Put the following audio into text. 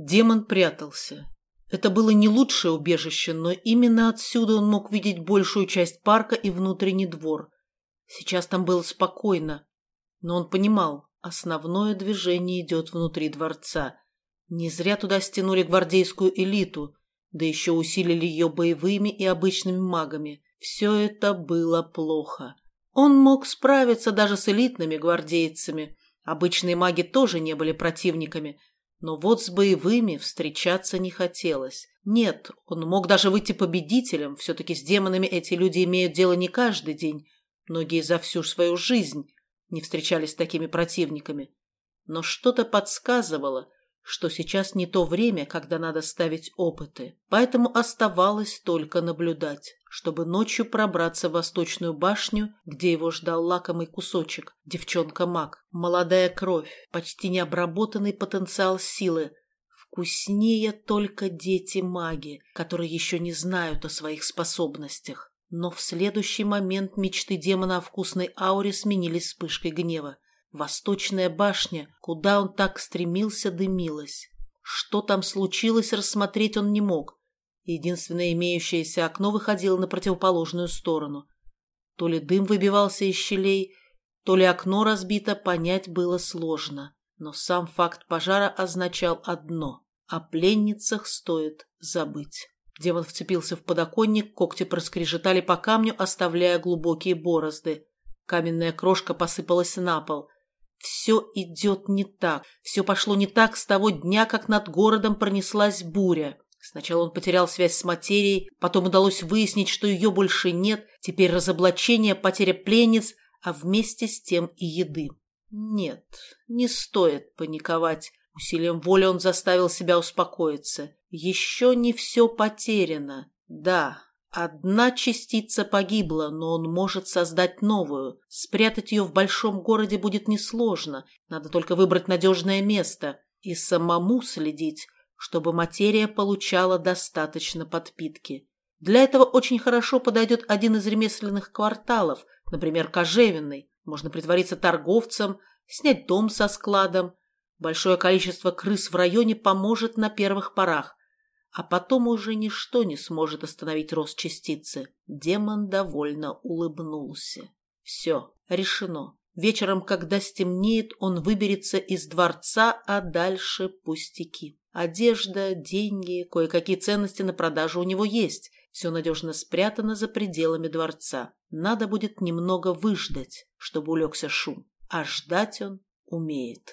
Демон прятался. Это было не лучшее убежище, но именно отсюда он мог видеть большую часть парка и внутренний двор. Сейчас там было спокойно, но он понимал, основное движение идет внутри дворца. Не зря туда стянули гвардейскую элиту, да еще усилили ее боевыми и обычными магами. Все это было плохо. Он мог справиться даже с элитными гвардейцами. Обычные маги тоже не были противниками – но вот с боевыми встречаться не хотелось. Нет, он мог даже выйти победителем, все-таки с демонами эти люди имеют дело не каждый день. Многие за всю свою жизнь не встречались с такими противниками. Но что-то подсказывало, что сейчас не то время, когда надо ставить опыты, поэтому оставалось только наблюдать, чтобы ночью пробраться в восточную башню, где его ждал лакомый кусочек, девчонка-маг, молодая кровь, почти необработанный потенциал силы, вкуснее только дети-маги, которые еще не знают о своих способностях. Но в следующий момент мечты демона о вкусной ауре сменились вспышкой гнева. Восточная башня, куда он так стремился, дымилась. Что там случилось, рассмотреть он не мог. Единственное имеющееся окно выходило на противоположную сторону. То ли дым выбивался из щелей, то ли окно разбито, понять было сложно. Но сам факт пожара означал одно – о пленницах стоит забыть. Демон вцепился в подоконник, когти проскрежетали по камню, оставляя глубокие борозды. Каменная крошка посыпалась на пол – все идет не так. Все пошло не так с того дня, как над городом пронеслась буря. Сначала он потерял связь с материей, потом удалось выяснить, что ее больше нет, теперь разоблачение, потеря пленниц, а вместе с тем и еды. Нет, не стоит паниковать. Усилием воли он заставил себя успокоиться. Еще не все потеряно. Да, Одна частица погибла, но он может создать новую. Спрятать ее в большом городе будет несложно. Надо только выбрать надежное место и самому следить, чтобы материя получала достаточно подпитки. Для этого очень хорошо подойдет один из ремесленных кварталов, например, кожевенный. Можно притвориться торговцем, снять дом со складом. Большое количество крыс в районе поможет на первых порах а потом уже ничто не сможет остановить рост частицы. Демон довольно улыбнулся. Все, решено. Вечером, когда стемнеет, он выберется из дворца, а дальше пустяки. Одежда, деньги, кое-какие ценности на продажу у него есть. Все надежно спрятано за пределами дворца. Надо будет немного выждать, чтобы улегся шум. А ждать он умеет.